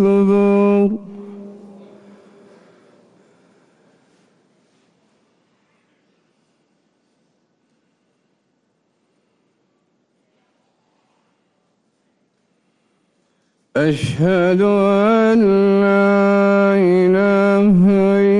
أكبر أشهد أن لا إله إلا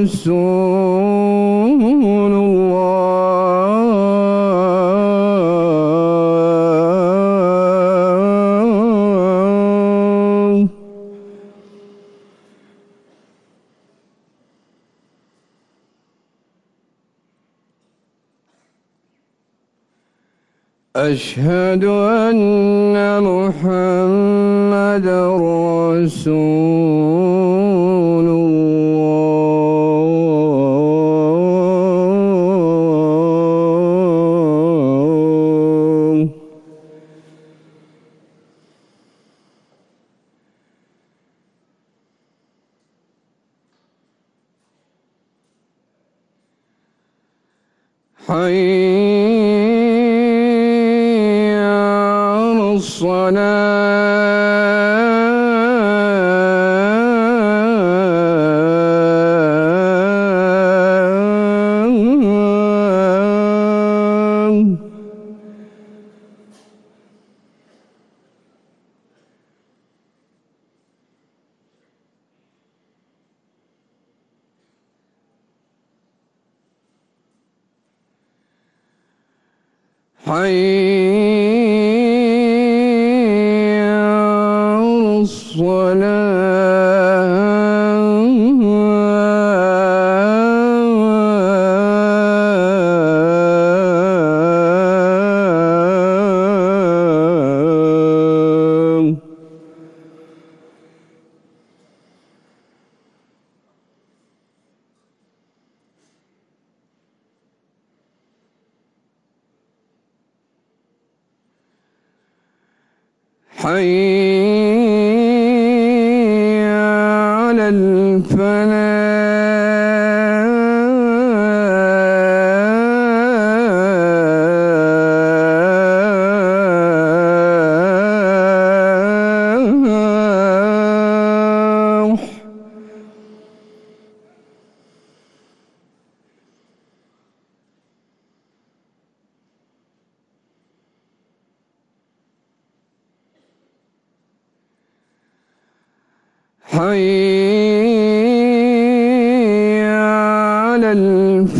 الله. أشهد أن محمد رسول حي حي حي على حي على الفلاح